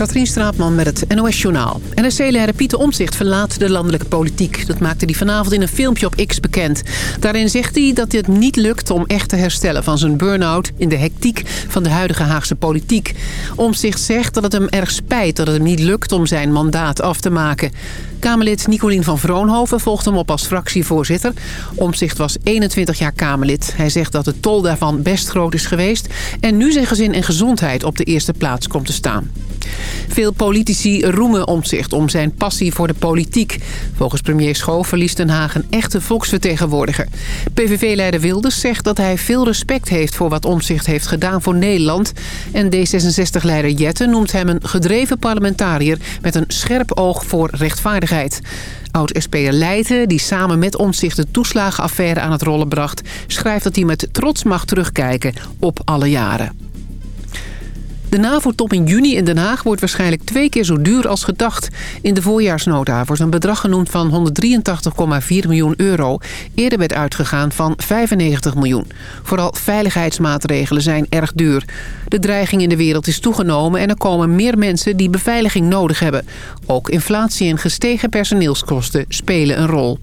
Katrien Straatman met het NOS-journaal. NRC-leider Pieter Omtzigt verlaat de landelijke politiek. Dat maakte hij vanavond in een filmpje op X bekend. Daarin zegt hij dat het niet lukt om echt te herstellen van zijn burn-out... in de hectiek van de huidige Haagse politiek. Omtzigt zegt dat het hem erg spijt dat het hem niet lukt om zijn mandaat af te maken. Kamerlid Nicolien van Vroonhoven volgt hem op als fractievoorzitter. Omzicht was 21 jaar Kamerlid. Hij zegt dat de tol daarvan best groot is geweest... en nu zijn gezin en gezondheid op de eerste plaats komt te staan. Veel politici roemen Omtzigt om zijn passie voor de politiek. Volgens premier Schoof verliest Den Haag een echte volksvertegenwoordiger. PVV-leider Wilders zegt dat hij veel respect heeft voor wat Omtzigt heeft gedaan voor Nederland. En D66-leider Jette noemt hem een gedreven parlementariër met een scherp oog voor rechtvaardigheid. Oud-SP'er Leijten, die samen met Omtzigt de toeslagenaffaire aan het rollen bracht... schrijft dat hij met trots mag terugkijken op alle jaren. De NAVO-top in juni in Den Haag wordt waarschijnlijk twee keer zo duur als gedacht. In de voorjaarsnota wordt een bedrag genoemd van 183,4 miljoen euro. Eerder werd uitgegaan van 95 miljoen. Vooral veiligheidsmaatregelen zijn erg duur. De dreiging in de wereld is toegenomen en er komen meer mensen die beveiliging nodig hebben. Ook inflatie en gestegen personeelskosten spelen een rol.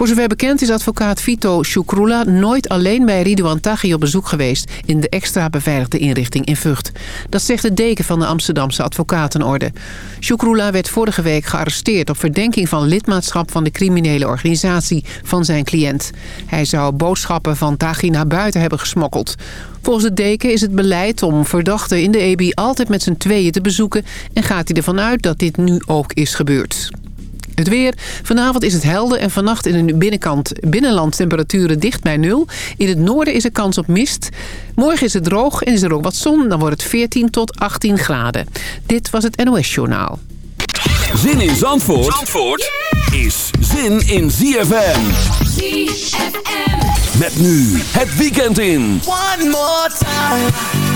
Voor zover bekend is advocaat Vito Shukrula nooit alleen bij Ridouan Taghi op bezoek geweest... in de extra beveiligde inrichting in Vught. Dat zegt de deken van de Amsterdamse advocatenorde. Shukrula werd vorige week gearresteerd op verdenking van lidmaatschap... van de criminele organisatie van zijn cliënt. Hij zou boodschappen van Taghi naar buiten hebben gesmokkeld. Volgens de deken is het beleid om verdachten in de EBI altijd met z'n tweeën te bezoeken... en gaat hij ervan uit dat dit nu ook is gebeurd. Het weer. Vanavond is het helder en vannacht in de binnenkant binnenland temperaturen dicht bij nul. In het noorden is er kans op mist. Morgen is het droog en is er ook wat zon. Dan wordt het 14 tot 18 graden. Dit was het NOS Journaal. Zin in Zandvoort, Zandvoort is zin in ZFM. ZFM. Met nu het weekend in. One more time.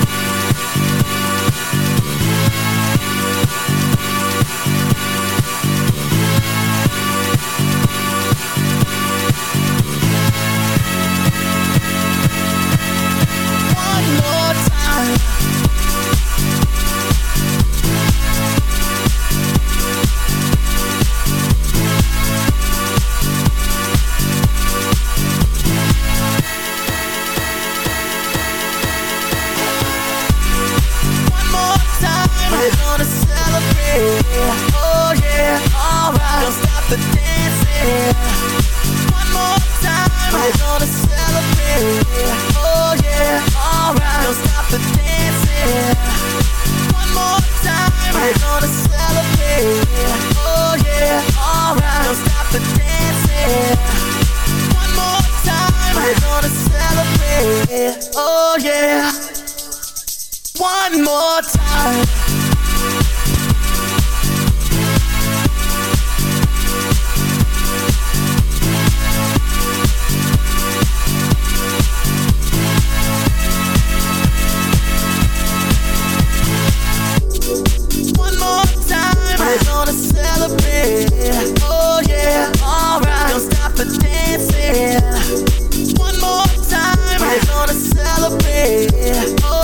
one more time. One more time We're gonna celebrate. Oh yeah, alright. Don't stop the dancing. One more time We're gonna celebrate. Oh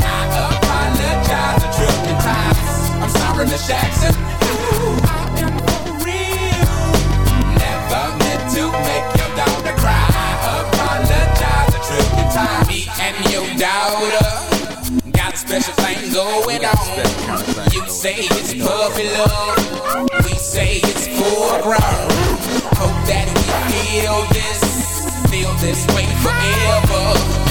Miss Jackson. I for real. Never meant to make your daughter cry. Apologize. Me and your daughter got a special thing going on. You say it's puppy love. We say it's full grown. Hope that we feel this, feel this way forever.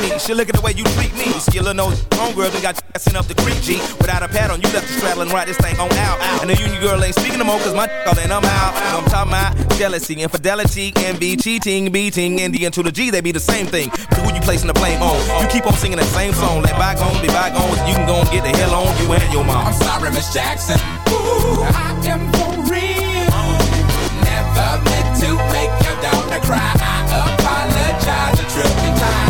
me. She look at the way you treat me. Skillin' those homegirls and got you sent up the creek, G. Without a pad on, you left the straddle and ride this thing on out. out. And the union girl ain't speaking no more, cause my all and I'm out. I'm talking about jealousy, infidelity, envy, cheating, beating, and the to the G, they be the same thing. But who you placing the blame on? You keep on singing that same song. Let bygones be bygones, you can go and get the hell on you and your mom. I'm sorry, Miss Jackson. Ooh, I am for real. Never meant to make your daughter cry. I apologize a trillion times.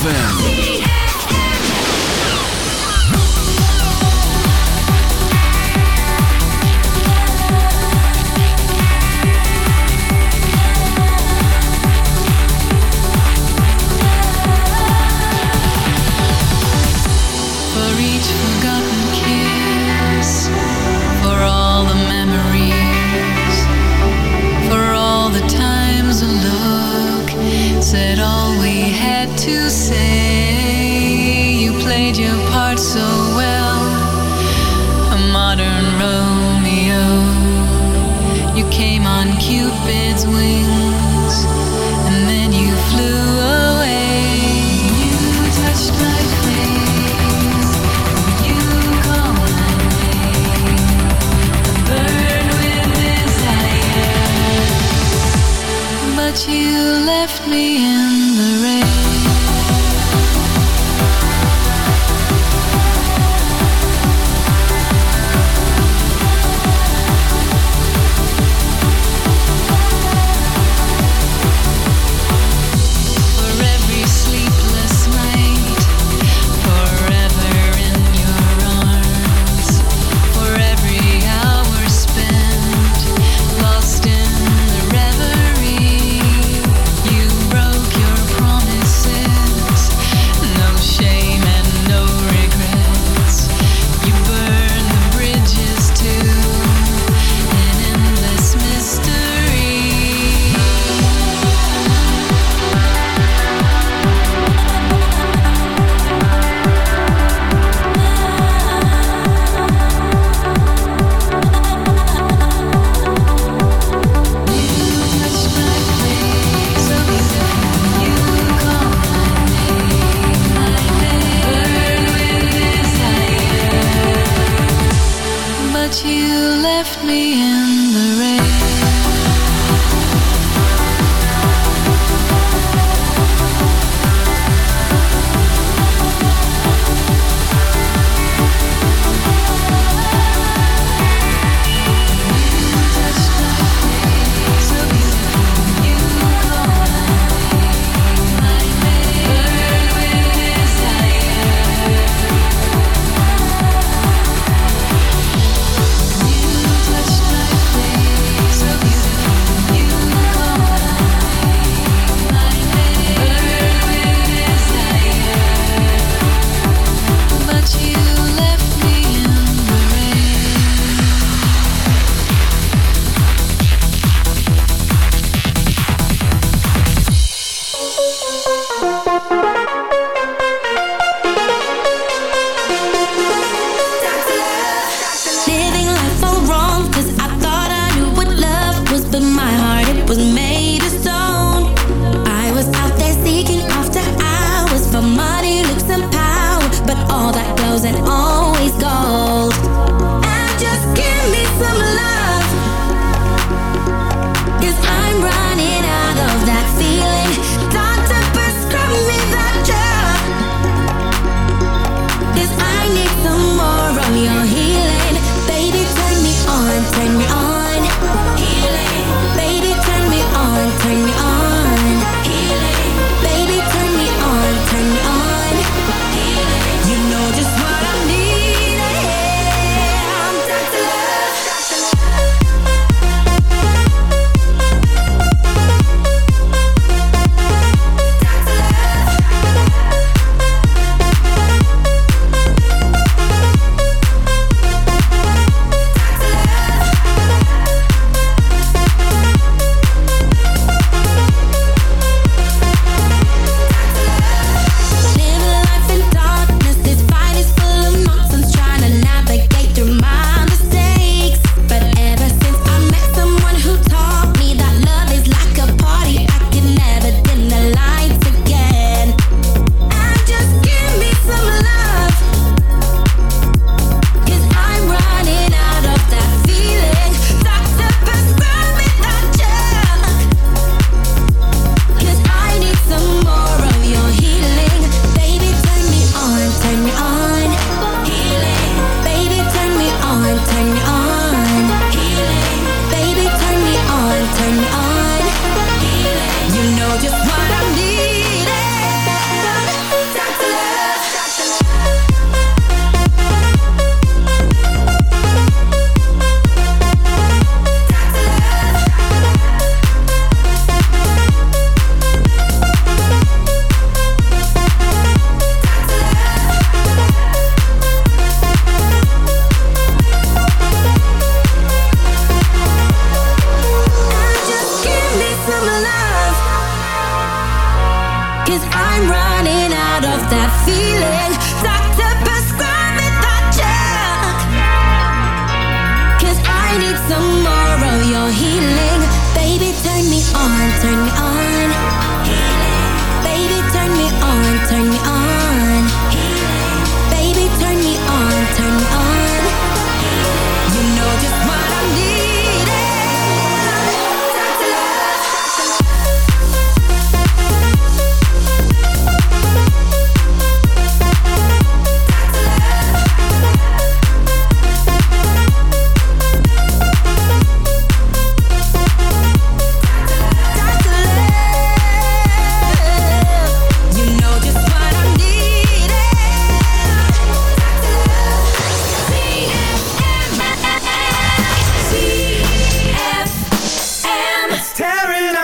ZFM. Came on Cupid's wings,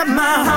my heart.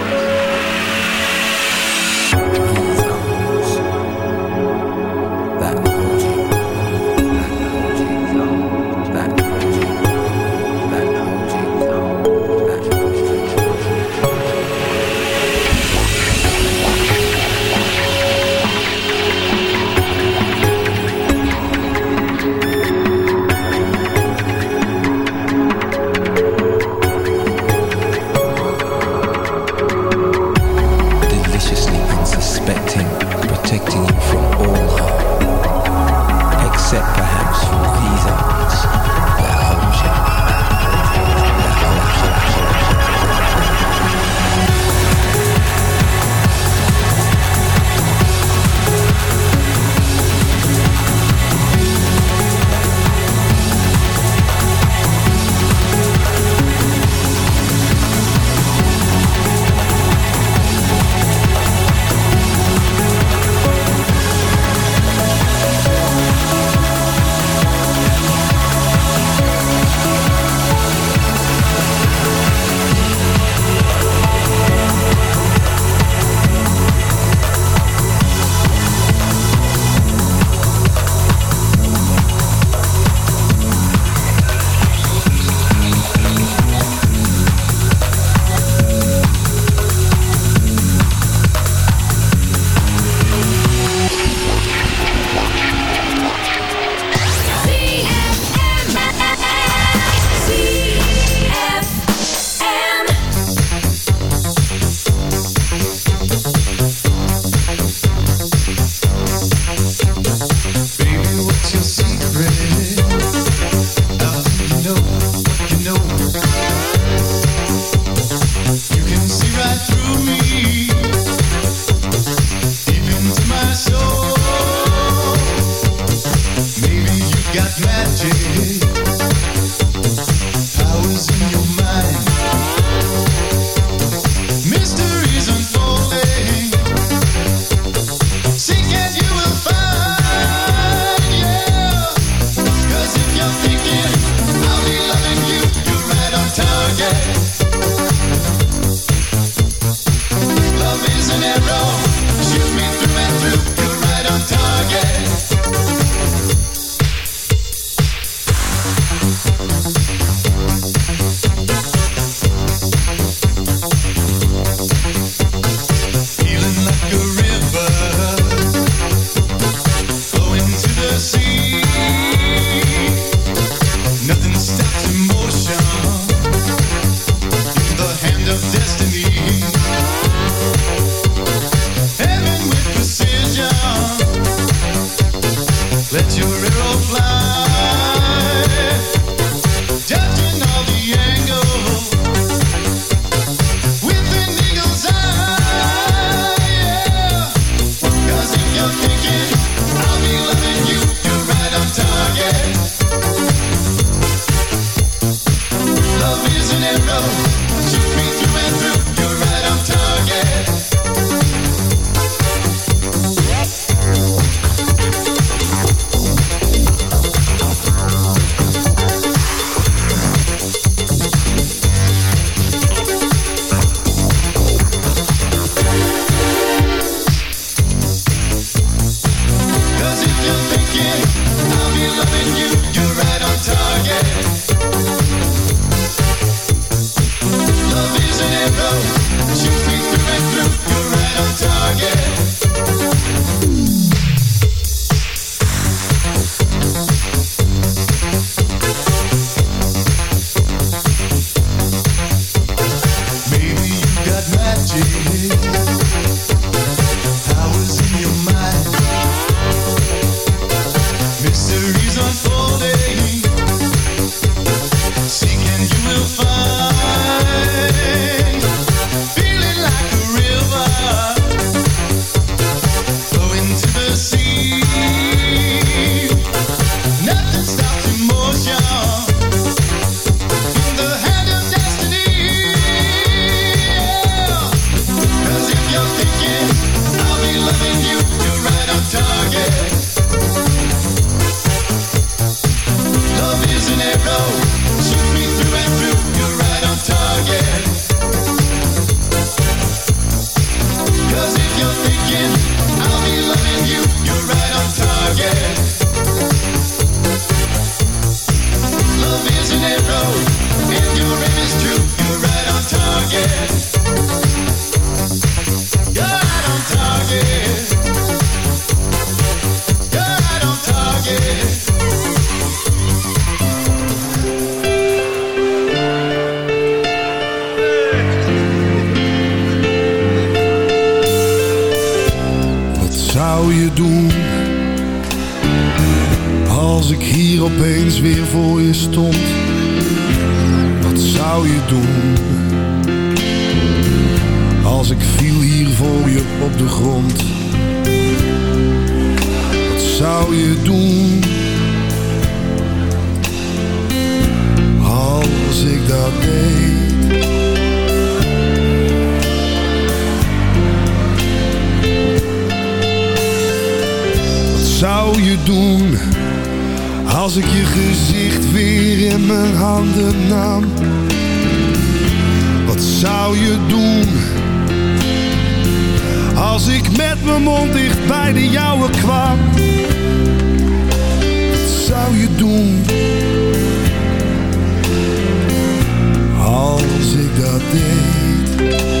als ik dat?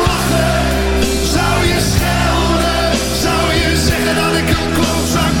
je zeggen dat ik een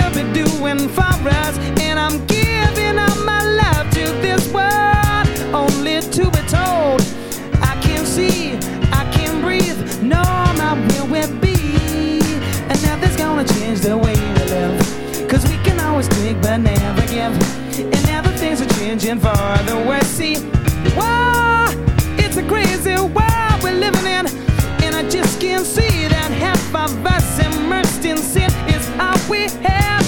we'll be doing for us? And I'm giving my love to this world, only to be told. I can see, I can breathe, no, my will will be. And nothing's gonna change the way we live. Cause we can always take but never give. And now the things are changing for the worse. See, it's a crazy world we're living in. And I just can't see that half of us immersed in sin we have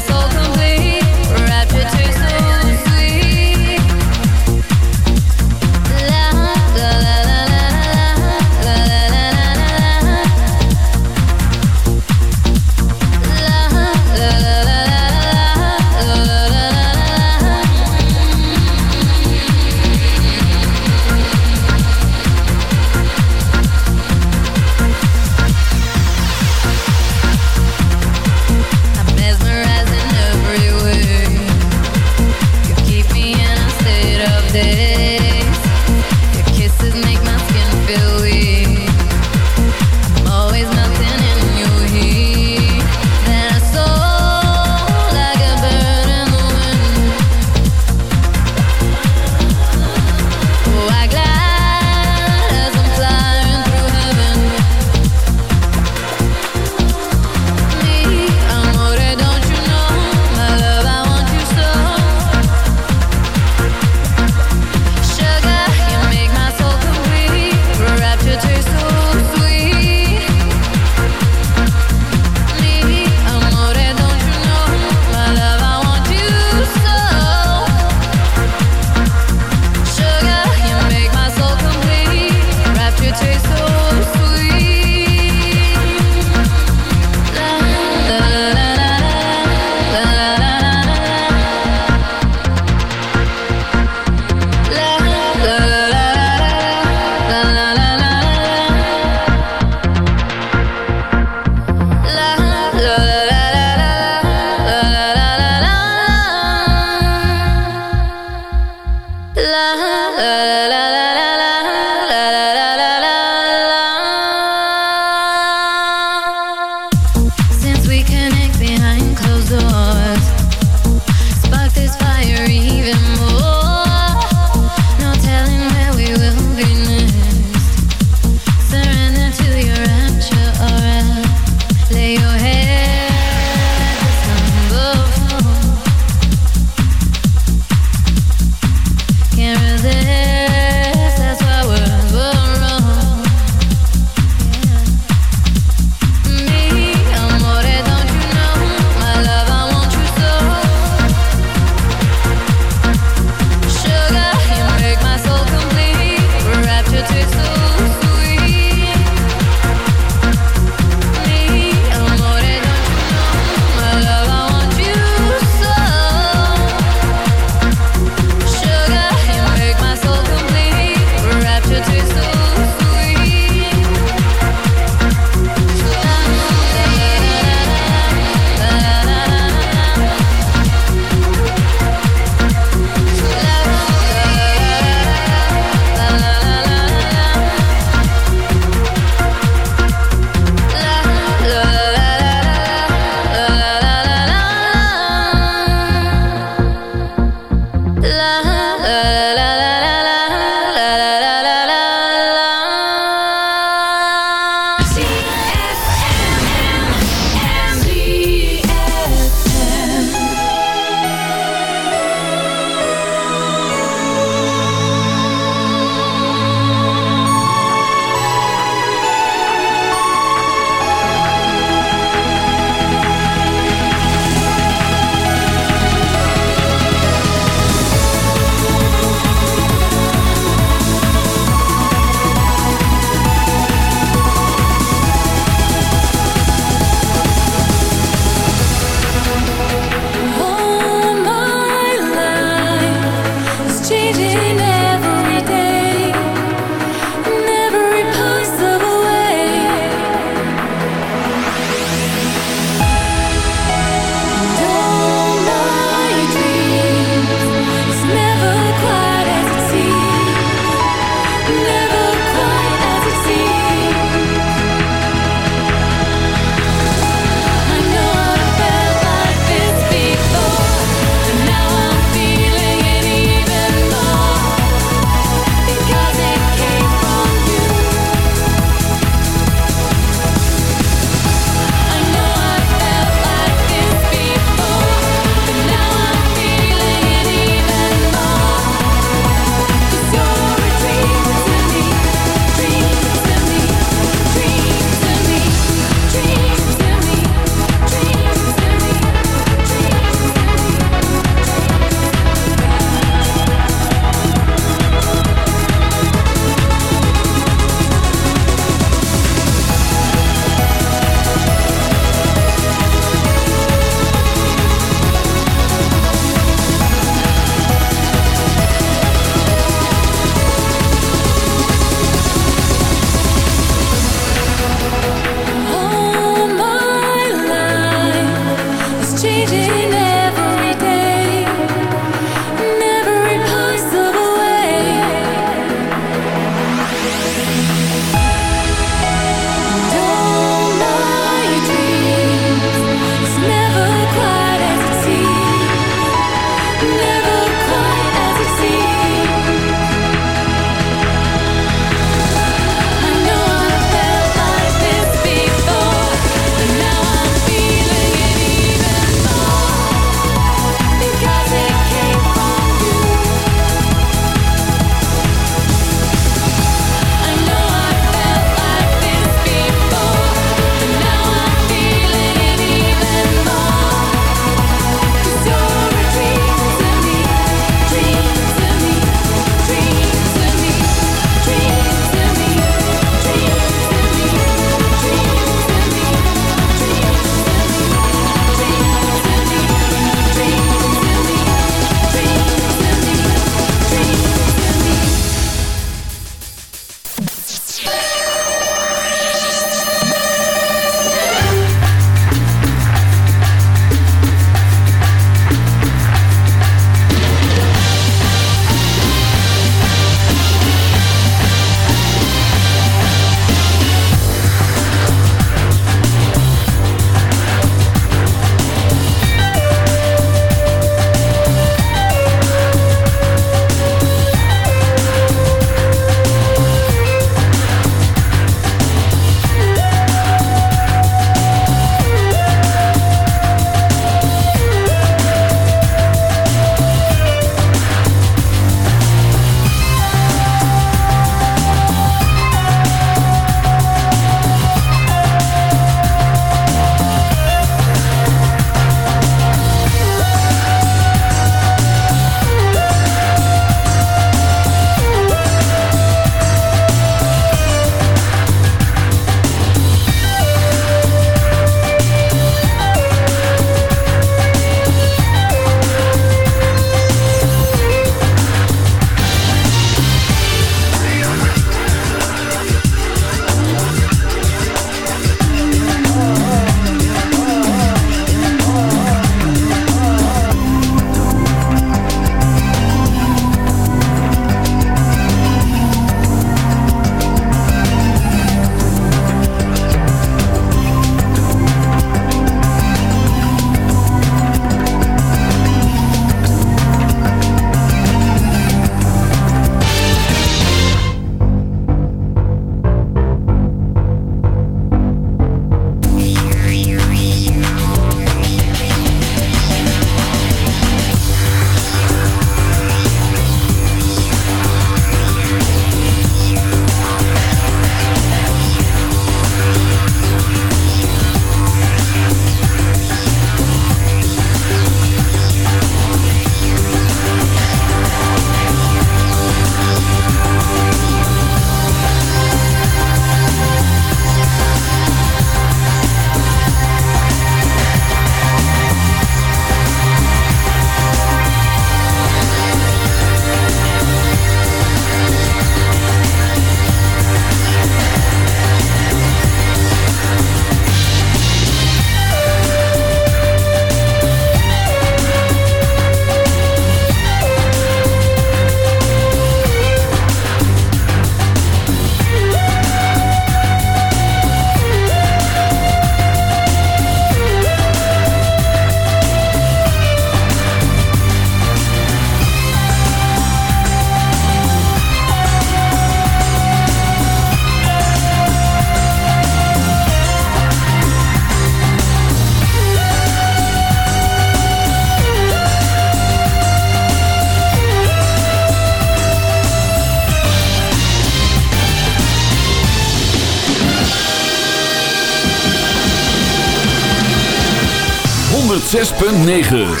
106.9